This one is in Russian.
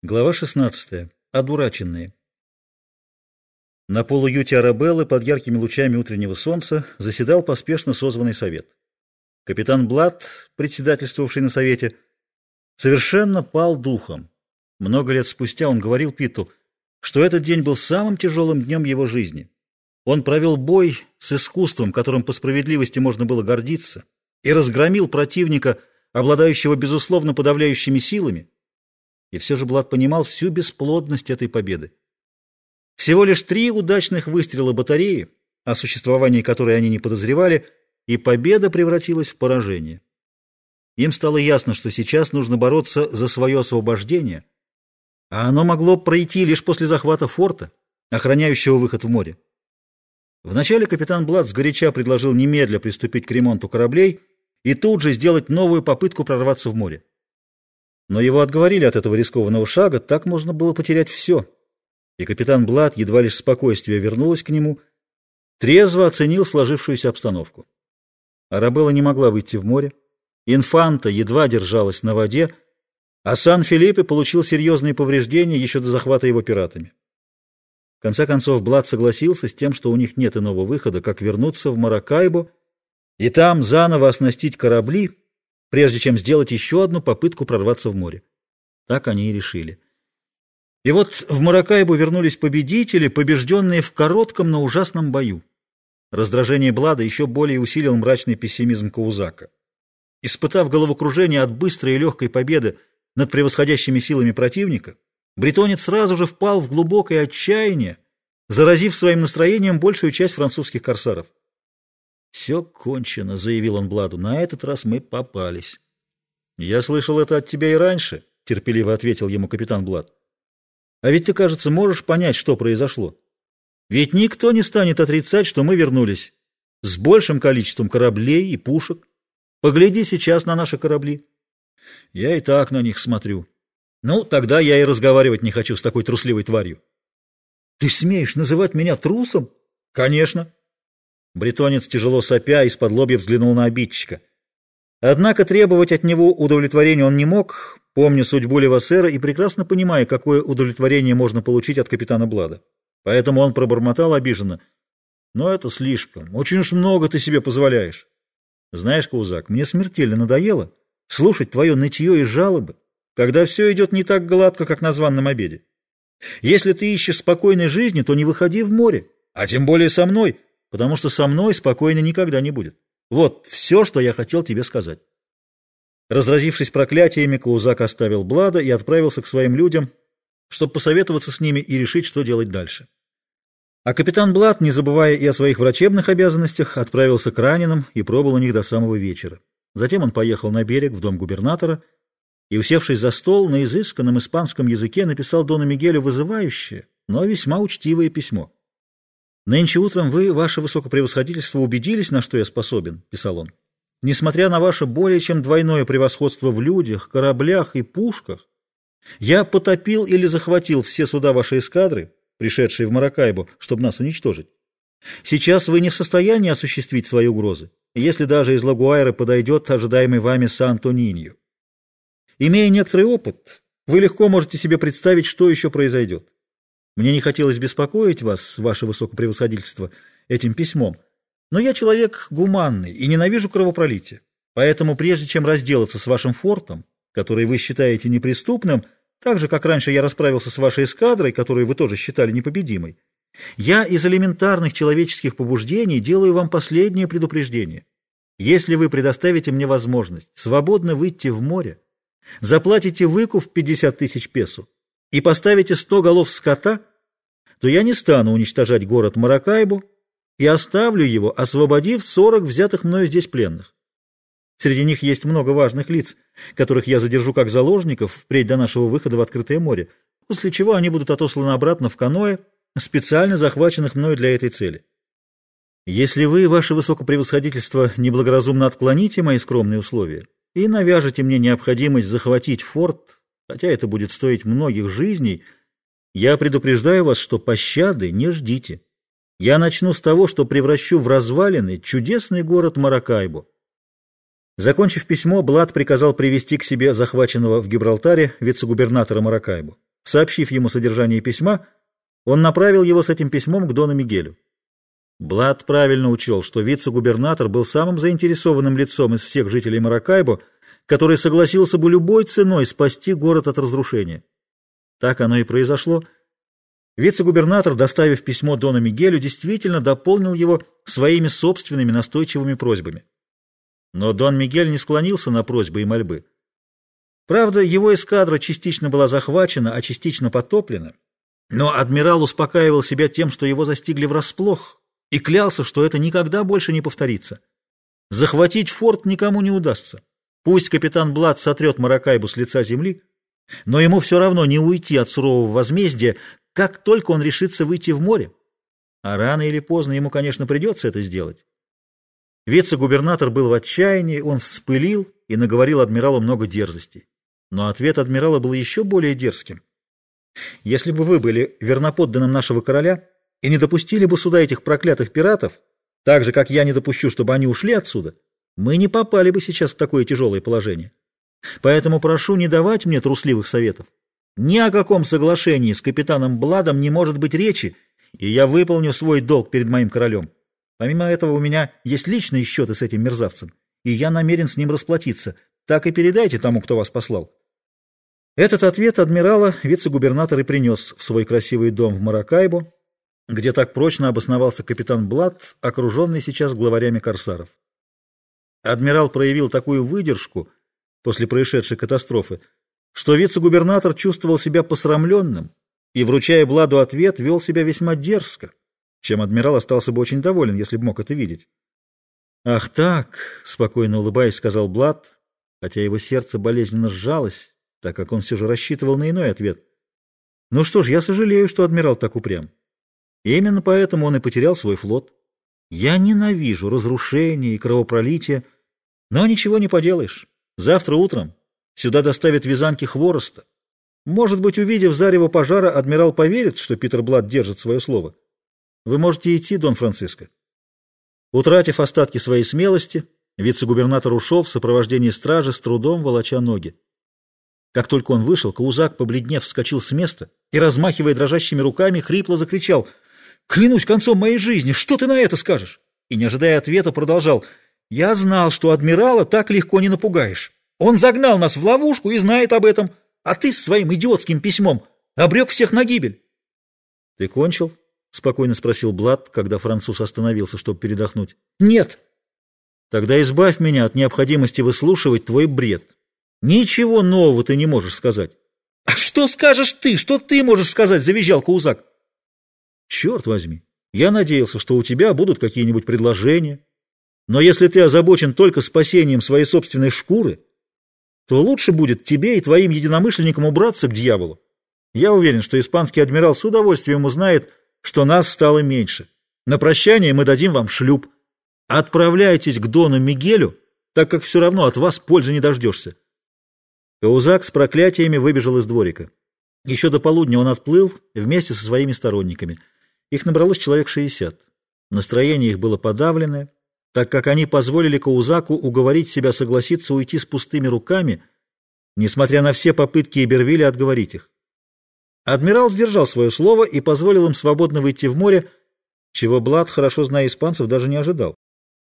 Глава 16. Одураченные. На полуюте Арабеллы под яркими лучами утреннего солнца заседал поспешно созванный совет. Капитан Блад, председательствовавший на совете, совершенно пал духом. Много лет спустя он говорил Питу, что этот день был самым тяжелым днем его жизни. Он провел бой с искусством, которым по справедливости можно было гордиться, и разгромил противника, обладающего безусловно подавляющими силами, и все же Блад понимал всю бесплодность этой победы. Всего лишь три удачных выстрела батареи, о существовании которой они не подозревали, и победа превратилась в поражение. Им стало ясно, что сейчас нужно бороться за свое освобождение, а оно могло пройти лишь после захвата форта, охраняющего выход в море. Вначале капитан Блад сгоряча предложил немедля приступить к ремонту кораблей и тут же сделать новую попытку прорваться в море. Но его отговорили от этого рискованного шага, так можно было потерять все. И капитан Блад, едва лишь спокойствие вернулось к нему, трезво оценил сложившуюся обстановку. Арабелла не могла выйти в море, инфанта едва держалась на воде, а Сан-Филиппе получил серьезные повреждения еще до захвата его пиратами. В конце концов, Блад согласился с тем, что у них нет иного выхода, как вернуться в Маракайбо и там заново оснастить корабли, прежде чем сделать еще одну попытку прорваться в море. Так они и решили. И вот в Маракайбу вернулись победители, побежденные в коротком, но ужасном бою. Раздражение Блада еще более усилил мрачный пессимизм Каузака. Испытав головокружение от быстрой и легкой победы над превосходящими силами противника, бретонец сразу же впал в глубокое отчаяние, заразив своим настроением большую часть французских корсаров. «Все кончено», — заявил он Бладу. «На этот раз мы попались». «Я слышал это от тебя и раньше», — терпеливо ответил ему капитан Блад. «А ведь ты, кажется, можешь понять, что произошло. Ведь никто не станет отрицать, что мы вернулись с большим количеством кораблей и пушек. Погляди сейчас на наши корабли. Я и так на них смотрю. Ну, тогда я и разговаривать не хочу с такой трусливой тварью». «Ты смеешь называть меня трусом?» «Конечно». Бретонец, тяжело сопя, из-под лобья взглянул на обидчика. Однако требовать от него удовлетворения он не мог, помня судьбу Левасера и прекрасно понимая, какое удовлетворение можно получить от капитана Блада. Поэтому он пробормотал обиженно. «Но это слишком. Очень уж много ты себе позволяешь. Знаешь, Каузак, мне смертельно надоело слушать твое нытье и жалобы, когда все идет не так гладко, как на званном обеде. Если ты ищешь спокойной жизни, то не выходи в море, а тем более со мной» потому что со мной спокойно никогда не будет. Вот все, что я хотел тебе сказать. Разразившись проклятиями, Каузак оставил Блада и отправился к своим людям, чтобы посоветоваться с ними и решить, что делать дальше. А капитан Блад, не забывая и о своих врачебных обязанностях, отправился к раненым и пробыл у них до самого вечера. Затем он поехал на берег в дом губернатора и, усевшись за стол, на изысканном испанском языке написал Дону Мигелю вызывающее, но весьма учтивое письмо. «Нынче утром вы, ваше высокопревосходительство, убедились, на что я способен», — писал он. «Несмотря на ваше более чем двойное превосходство в людях, кораблях и пушках, я потопил или захватил все суда вашей эскадры, пришедшие в Маракайбу, чтобы нас уничтожить. Сейчас вы не в состоянии осуществить свои угрозы, если даже из Лагуайра подойдет ожидаемый вами Сан-Антониньо. Имея некоторый опыт, вы легко можете себе представить, что еще произойдет. Мне не хотелось беспокоить вас, ваше высокопревосходительство, этим письмом, но я человек гуманный и ненавижу кровопролитие. Поэтому прежде чем разделаться с вашим фортом, который вы считаете неприступным, так же, как раньше я расправился с вашей эскадрой, которую вы тоже считали непобедимой, я из элементарных человеческих побуждений делаю вам последнее предупреждение. Если вы предоставите мне возможность свободно выйти в море, заплатите выкуп в 50 тысяч песо и поставите 100 голов скота – то я не стану уничтожать город Маракайбу и оставлю его, освободив сорок взятых мною здесь пленных. Среди них есть много важных лиц, которых я задержу как заложников впредь до нашего выхода в открытое море, после чего они будут отосланы обратно в каноэ, специально захваченных мною для этой цели. Если вы, ваше высокопревосходительство, неблагоразумно отклоните мои скромные условия и навяжете мне необходимость захватить форт, хотя это будет стоить многих жизней, я предупреждаю вас, что пощады не ждите. Я начну с того, что превращу в развалины чудесный город Маракайбо. Закончив письмо, Блад приказал привести к себе захваченного в Гибралтаре вице-губернатора Маракайбо. сообщив ему содержание письма, он направил его с этим письмом к Дону Мигелю. Блад правильно учел, что вице-губернатор был самым заинтересованным лицом из всех жителей Маракайбо, который согласился бы любой ценой спасти город от разрушения. Так оно и произошло. Вице-губернатор, доставив письмо Дону Мигелю, действительно дополнил его своими собственными настойчивыми просьбами. Но Дон Мигель не склонился на просьбы и мольбы. Правда, его эскадра частично была захвачена, а частично потоплена, но адмирал успокаивал себя тем, что его застигли врасплох, и клялся, что это никогда больше не повторится. Захватить форт никому не удастся. Пусть капитан Блад сотрет Маракайбу с лица земли, но ему все равно не уйти от сурового возмездия, как только он решится выйти в море. А рано или поздно ему, конечно, придется это сделать. Вице-губернатор был в отчаянии, он вспылил и наговорил адмиралу много дерзостей. Но ответ адмирала был еще более дерзким. «Если бы вы были верноподданным нашего короля и не допустили бы сюда этих проклятых пиратов, так же, как я не допущу, чтобы они ушли отсюда, мы не попали бы сейчас в такое тяжелое положение. Поэтому прошу не давать мне трусливых советов. Ни о каком соглашении с капитаном Бладом не может быть речи, и я выполню свой долг перед моим королем. Помимо этого у меня есть личные счеты с этим мерзавцем, и я намерен с ним расплатиться. Так и передайте тому, кто вас послал. Этот ответ адмирала вице-губернатор и принес в свой красивый дом в Маракайбо, где так прочно обосновался капитан Блад, окруженный сейчас главарями корсаров. Адмирал проявил такую выдержку после происшедшей катастрофы, что вице-губернатор чувствовал себя посрамленным и, вручая Бладу ответ, вел себя весьма дерзко, чем адмирал остался бы очень доволен, если бы мог это видеть. «Ах так!» — спокойно улыбаясь, сказал Блад, хотя его сердце болезненно сжалось, так как он все же рассчитывал на иной ответ. «Ну что ж, я сожалею, что адмирал так упрям. Именно поэтому он и потерял свой флот. Я ненавижу разрушение и кровопролитие, но ничего не поделаешь. Завтра утром сюда доставят вязанки хвороста. Может быть, увидев зарево пожара, адмирал поверит, что Питер Блад держит свое слово. Вы можете идти, Дон Франциско. Утратив остатки своей смелости, вице-губернатор ушел в сопровождении стражи, с трудом волоча ноги. Как только он вышел, Каузак, побледнев, вскочил с места и, размахивая дрожащими руками, хрипло закричал «Клянусь концом моей жизни, что ты на это скажешь?» И, не ожидая ответа, продолжал «Я знал, что адмирала так легко не напугаешь. Он загнал нас в ловушку и знает об этом, а ты с своим идиотским письмом обрек всех на гибель». «Ты кончил?» — спокойно спросил Блад, когда француз остановился, чтобы передохнуть. «Нет!» «Тогда избавь меня от необходимости выслушивать твой бред. Ничего нового ты не можешь сказать». «А что скажешь ты? Что ты можешь сказать?» — завизжал Каузак. «Черт возьми! Я надеялся, что у тебя будут какие-нибудь предложения. Но если ты озабочен только спасением своей собственной шкуры, то лучше будет тебе и твоим единомышленникам убраться к дьяволу. Я уверен, что испанский адмирал с удовольствием узнает, что нас стало меньше. На прощание мы дадим вам шлюп. Отправляйтесь к Дону Мигелю, так как все равно от вас пользы не дождешься. Каузак с проклятиями выбежал из дворика. Еще до полудня он отплыл вместе со своими сторонниками. Их набралось человек шестьдесят. Настроение их было подавленное, так как они позволили Каузаку уговорить себя согласиться уйти с пустыми руками, несмотря на все попытки Ибервилля отговорить их. Адмирал сдержал свое слово и позволил им свободно выйти в море, чего Блад, хорошо зная испанцев, даже не ожидал.